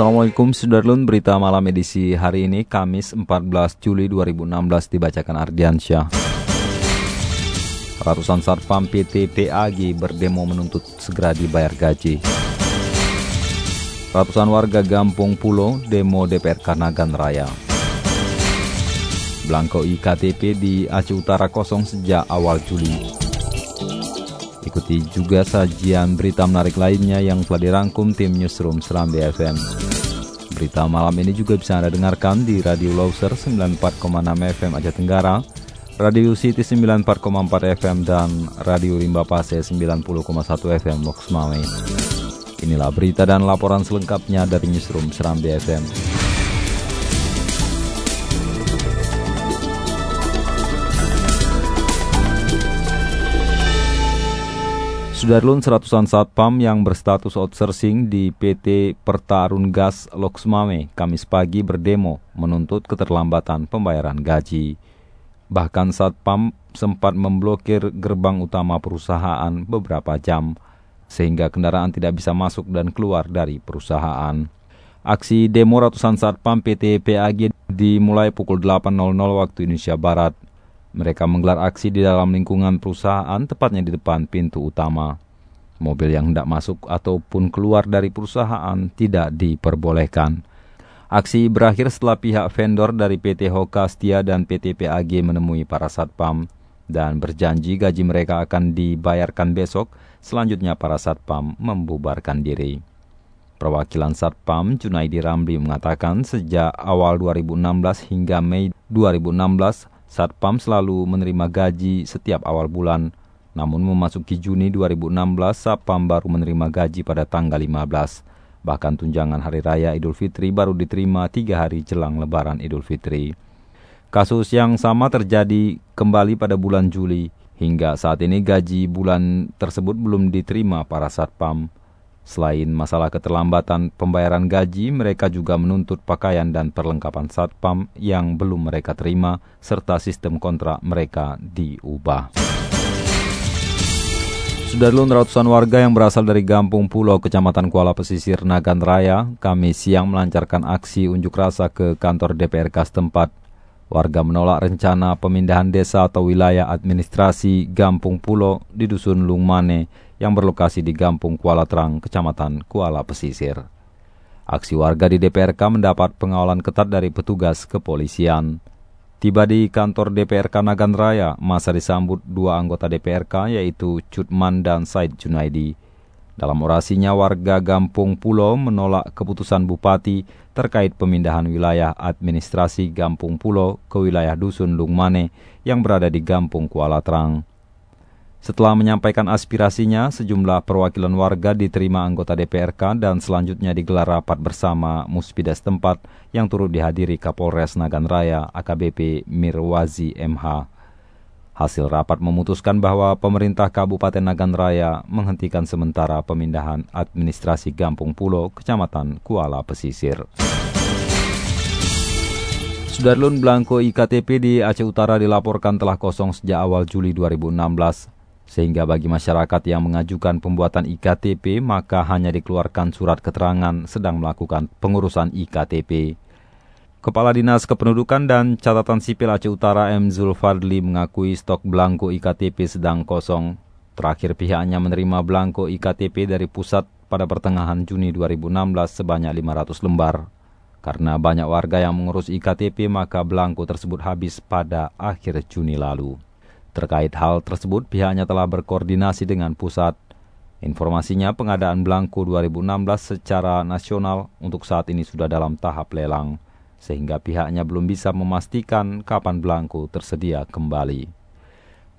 Assalamualaikum Sudarlun, berita malam edisi hari ini Kamis 14 Juli 2016 dibacakan Ardiansyah. Ratusan satpam PT PAG berdemo menuntut segera dibayar gaji. Ratusan warga Gampung Pulau demo DPR Kanagan Raya. Blanko IKTP di Aceh Utara kosong sejak awal Juli. Ikuti juga sajian berita menarik lainnya yang telah dirangkum tim Newsroom Serambi FM. Berita malam ini juga bisa Anda dengarkan di Radio Loser 94,6 FM Aceh Tenggara, Radio City 94,4 FM, dan Radio Rimba Pase 90,1 FM Loks Mame. Inilah berita dan laporan selengkapnya dari Newsroom Serambi FM. Sudarlun seratusan satpam yang berstatus outsourcing di PT Pertarun Gas Loksmame Kamis pagi berdemo menuntut keterlambatan pembayaran gaji. Bahkan satpam sempat memblokir gerbang utama perusahaan beberapa jam, sehingga kendaraan tidak bisa masuk dan keluar dari perusahaan. Aksi demo ratusan satpam PT PAG dimulai pukul 8.00 waktu Indonesia Barat mereka menggelar aksi di dalam lingkungan perusahaan, tepatnya di depan pintu utama. Mobil yang hendak masuk ataupun keluar dari perusahaan tidak diperbolehkan. Aksi berakhir setelah pihak vendor dari PT Hoka Setia dan PT PAG menemui para satpam dan berjanji gaji mereka akan dibayarkan besok, selanjutnya para satpam membubarkan diri. Perwakilan Satpam Junaidi Ramli mengatakan sejak awal 2016 hingga Mei 2016 Satpam selalu menerima gaji setiap awal bulan. Namun memasuki Juni 2016, Satpam baru menerima gaji pada tanggal 15. Bahkan tunjangan Hari Raya Idul Fitri baru diterima tiga hari jelang Lebaran Idul Fitri. Kasus yang sama terjadi kembali pada bulan Juli. Hingga saat ini gaji bulan tersebut belum diterima para Satpam. Selain masalah keterlambatan pembayaran gaji, mereka juga menuntut pakaian dan perlengkapan satpam yang belum mereka terima, serta sistem kontrak mereka diubah. Sudarlun ratusan warga yang berasal dari Gampung Pulau, Kecamatan Kuala Pesisir, Nagan Raya, kami siang melancarkan aksi unjuk rasa ke kantor DPRK setempat. Warga menolak rencana pemindahan desa atau wilayah administrasi Gampung Pulau di Dusun Lungmane yang berlokasi di Gampung Kuala Terang, Kecamatan Kuala Pesisir. Aksi warga di DPRK mendapat pengawalan ketat dari petugas kepolisian. Tiba di kantor DPRK Nagan Raya, masa disambut dua anggota DPRK yaitu Cutman dan Said Junaidi. Dalam orasinya, warga Gampung Pulau menolak keputusan Bupati terkait pemindahan wilayah administrasi Gampung Pulau ke wilayah Dusun Lungmane yang berada di Gampung Kuala Terang. Setelah menyampaikan aspirasinya, sejumlah perwakilan warga diterima anggota DPRK dan selanjutnya digelar rapat bersama muspida setempat yang turut dihadiri Kapolres Nagan Raya AKBP Mirwazi MH. Hasil rapat memutuskan bahwa pemerintah Kabupaten Nagan Raya menghentikan sementara pemindahan administrasi Gampung Pulau, Kecamatan Kuala Pesisir. Sudarlun Blanko IKTP di Aceh Utara dilaporkan telah kosong sejak awal Juli 2016 sehingga bagi masyarakat yang mengajukan pembuatan IKTP maka hanya dikeluarkan surat keterangan sedang melakukan pengurusan IKTP. Kepala Dinas Kependudukan dan Catatan Sipil Aceh Utara M. Zulfadli mengakui stok belangko IKTP sedang kosong. Terakhir pihaknya menerima belangko IKTP dari pusat pada pertengahan Juni 2016 sebanyak 500 lembar. Karena banyak warga yang mengurus IKTP maka belangko tersebut habis pada akhir Juni lalu. Terkait hal tersebut, pihaknya telah berkoordinasi dengan pusat. Informasinya pengadaan Belangko 2016 secara nasional untuk saat ini sudah dalam tahap lelang, sehingga pihaknya belum bisa memastikan kapan Belangko tersedia kembali.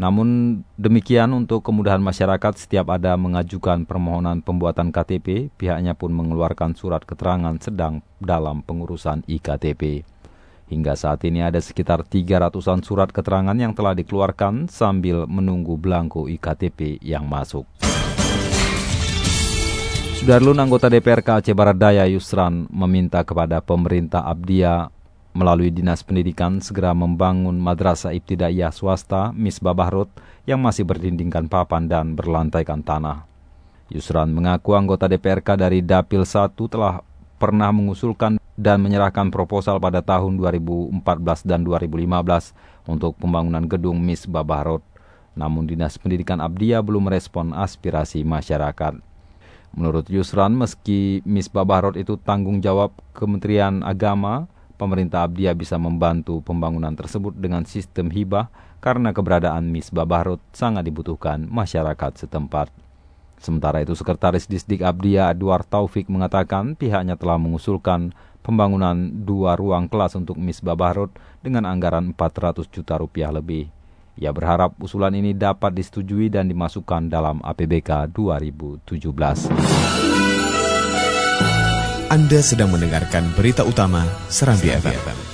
Namun demikian untuk kemudahan masyarakat setiap ada mengajukan permohonan pembuatan KTP, pihaknya pun mengeluarkan surat keterangan sedang dalam pengurusan IKTP. Hingga saat ini ada sekitar 300-an surat keterangan yang telah dikeluarkan sambil menunggu belangko IKTP yang masuk. Sudarlun anggota DPRK Aceh Barat Daya Yusran meminta kepada pemerintah Abdia melalui Dinas Pendidikan segera membangun madrasah ibtidaiyah swasta Misbah Bahrut yang masih berdindingkan papan dan berlantaikan tanah. Yusran mengaku anggota DPRK dari Dapil 1 telah pernah mengusulkan dan menyerahkan proposal pada tahun 2014 dan 2015 untuk pembangunan gedung Misbah Bahrut. Namun Dinas Pendidikan Abdia belum merespon aspirasi masyarakat. Menurut Yusran, meski Misbah Bahrut itu tanggung jawab Kementerian Agama, pemerintah Abdia bisa membantu pembangunan tersebut dengan sistem hibah karena keberadaan Misbah Bahrut sangat dibutuhkan masyarakat setempat. Sementara itu, Sekretaris Disdik Abdia Edward Taufik mengatakan pihaknya telah mengusulkan pembangunan dua ruang kelas untuk Misbah Bahrut dengan anggaran 400 juta rupiah lebih. Ia berharap usulan ini dapat disetujui dan dimasukkan dalam APBK 2017. Anda sedang mendengarkan berita utama Serambi, FM.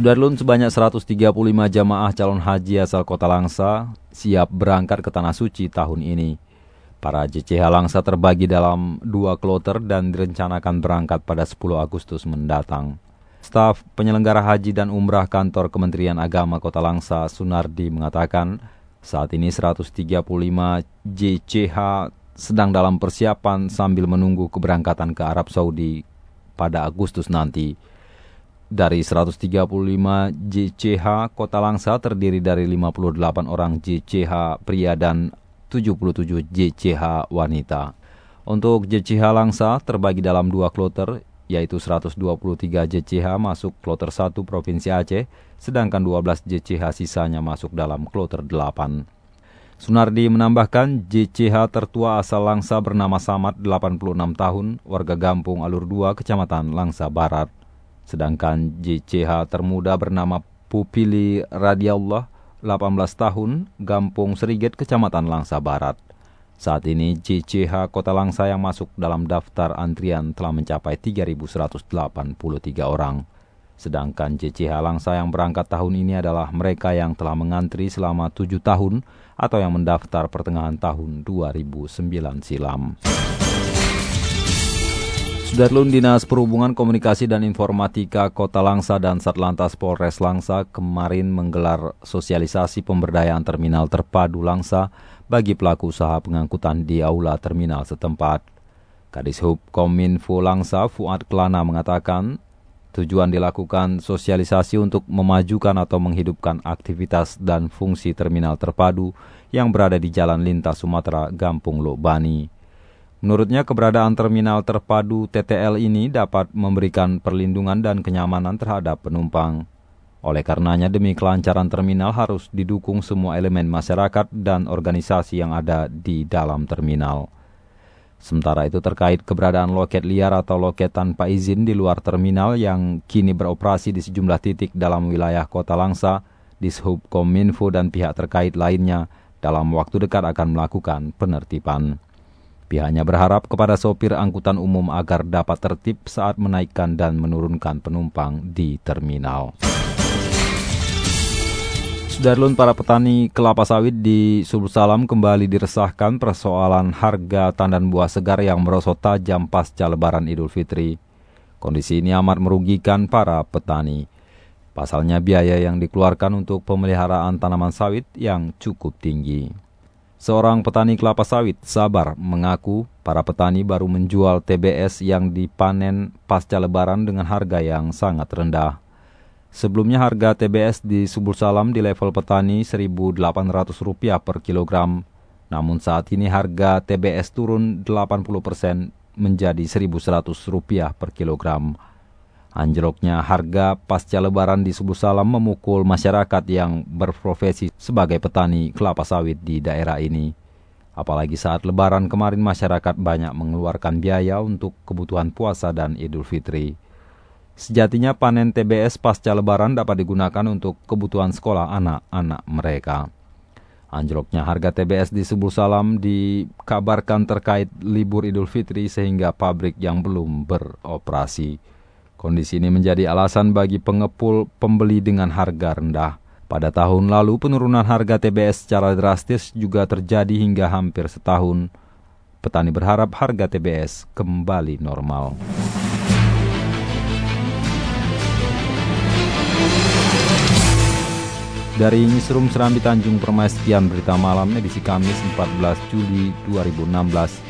Sudarlun sebanyak 135 jamaah calon haji asal kota Langsa siap berangkat ke Tanah Suci tahun ini. Para JCH Langsa terbagi dalam dua kloter dan direncanakan berangkat pada 10 Agustus mendatang. Staf penyelenggara haji dan umrah kantor Kementerian Agama Kota Langsa, Sunardi, mengatakan saat ini 135 JCH sedang dalam persiapan sambil menunggu keberangkatan ke Arab Saudi pada Agustus nanti. Dari 135 JCH, Kota Langsa terdiri dari 58 orang JCH pria dan 77 JCH wanita. Untuk JCH Langsa terbagi dalam dua kloter, yaitu 123 JCH masuk kloter 1 Provinsi Aceh, sedangkan 12 JCH sisanya masuk dalam kloter 8. Sunardi menambahkan JCH tertua asal Langsa bernama Samad 86 tahun, warga Gampung Alur 2, Kecamatan Langsa Barat. Sedangkan JCH termuda bernama Pupili Radiallah 18 tahun, Gampung Serigit, Kecamatan Langsa Barat. Saat ini JCH Kota Langsa yang masuk dalam daftar antrian telah mencapai 3.183 orang. Sedangkan JCH Langsa yang berangkat tahun ini adalah mereka yang telah mengantri selama 7 tahun atau yang mendaftar pertengahan tahun 2009 silam. Sudarlun Dinas Perhubungan Komunikasi dan Informatika Kota Langsa dan Satlantas Polres Langsa kemarin menggelar sosialisasi pemberdayaan terminal terpadu Langsa bagi pelaku usaha pengangkutan di aula terminal setempat. Kadis Hub Kominfo Langsa Fuad Kelana mengatakan, tujuan dilakukan sosialisasi untuk memajukan atau menghidupkan aktivitas dan fungsi terminal terpadu yang berada di Jalan Lintas Sumatera, Gampung Lobani. Menurutnya keberadaan terminal terpadu TTL ini dapat memberikan perlindungan dan kenyamanan terhadap penumpang. Oleh karenanya demi kelancaran terminal harus didukung semua elemen masyarakat dan organisasi yang ada di dalam terminal. Sementara itu terkait keberadaan loket liar atau loket tanpa izin di luar terminal yang kini beroperasi di sejumlah titik dalam wilayah kota Langsa, Dishub Kominfo dan pihak terkait lainnya dalam waktu dekat akan melakukan penertiban. Pihaknya berharap kepada sopir angkutan umum agar dapat tertib saat menaikkan dan menurunkan penumpang di terminal. Darlun para petani kelapa sawit di Subul Salam kembali diresahkan persoalan harga tandan buah segar yang merosot tajam pasca lebaran Idul Fitri. Kondisi ini amat merugikan para petani. Pasalnya biaya yang dikeluarkan untuk pemeliharaan tanaman sawit yang cukup tinggi. Seorang petani kelapa sawit sabar mengaku para petani baru menjual TBS yang dipanen pasca lebaran dengan harga yang sangat rendah. Sebelumnya harga TBS di Subul Salam di level petani Rp1.800 per kilogram. Namun saat ini harga TBS turun 80% menjadi Rp1.100 per kilogram. Anjloknya harga pasca lebaran di Subul Salam memukul masyarakat yang berprofesi sebagai petani kelapa sawit di daerah ini. Apalagi saat lebaran kemarin masyarakat banyak mengeluarkan biaya untuk kebutuhan puasa dan idul fitri. Sejatinya panen TBS pasca lebaran dapat digunakan untuk kebutuhan sekolah anak-anak mereka. Anjloknya harga TBS di Subul Salam dikabarkan terkait libur Idul Fitri sehingga pabrik yang belum beroperasi. Kondisi ini menjadi alasan bagi pengepul pembeli dengan harga rendah. Pada tahun lalu penurunan harga TBS secara drastis juga terjadi hingga hampir setahun. Petani berharap harga TBS kembali normal. Dari Newsroom Serambi Tanjung Permai sekian berita malam edisi Kamis 14 Juli 2016.